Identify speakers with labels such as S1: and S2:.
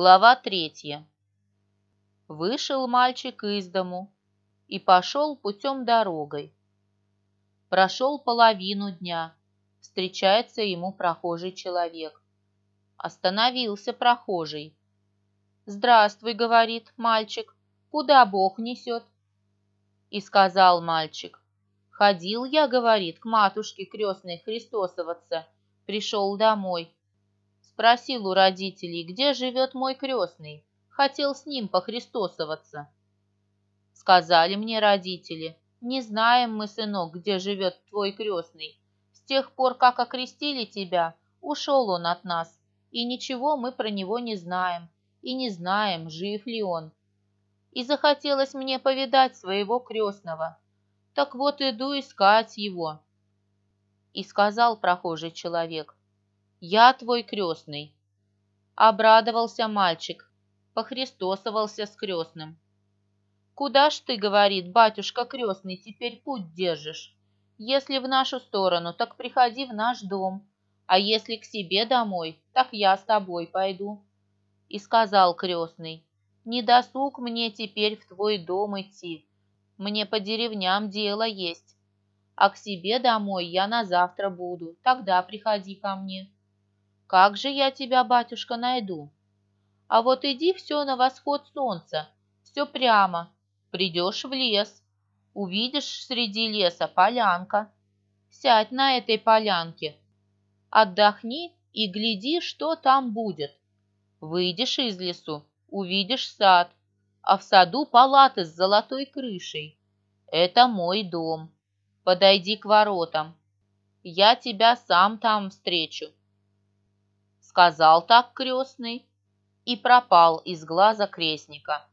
S1: Глава третья. Вышел мальчик из дому и пошел путем дорогой. Прошел половину дня, встречается ему прохожий человек. Остановился прохожий. «Здравствуй», — говорит мальчик, — «куда Бог несет?» И сказал мальчик, «Ходил я, — говорит, — к матушке крестной христосоваться, пришел домой» Спросил у родителей, где живет мой крестный. Хотел с ним похристосоваться. Сказали мне родители, не знаем мы, сынок, где живет твой крестный. С тех пор, как окрестили тебя, ушел он от нас, и ничего мы про него не знаем, и не знаем, жив ли он. И захотелось мне повидать своего крестного. Так вот иду искать его. И сказал прохожий человек, я твой крестный». Обрадовался мальчик, похристосовался с крестным. «Куда ж ты, — говорит батюшка крестный, — теперь путь держишь? Если в нашу сторону, так приходи в наш дом, а если к себе домой, так я с тобой пойду». И сказал крестный, «Не досуг мне теперь в твой дом идти, мне по деревням дело есть, а к себе домой я на завтра буду, тогда приходи ко мне». Как же я тебя, батюшка, найду? А вот иди все на восход солнца, все прямо. Придешь в лес, увидишь среди леса полянка. Сядь на этой полянке, отдохни и гляди, что там будет. Выйдешь из лесу, увидишь сад, а в саду палаты с золотой крышей. Это мой дом. Подойди к воротам. Я тебя сам там встречу. Сказал так крестный и пропал из глаза крестника.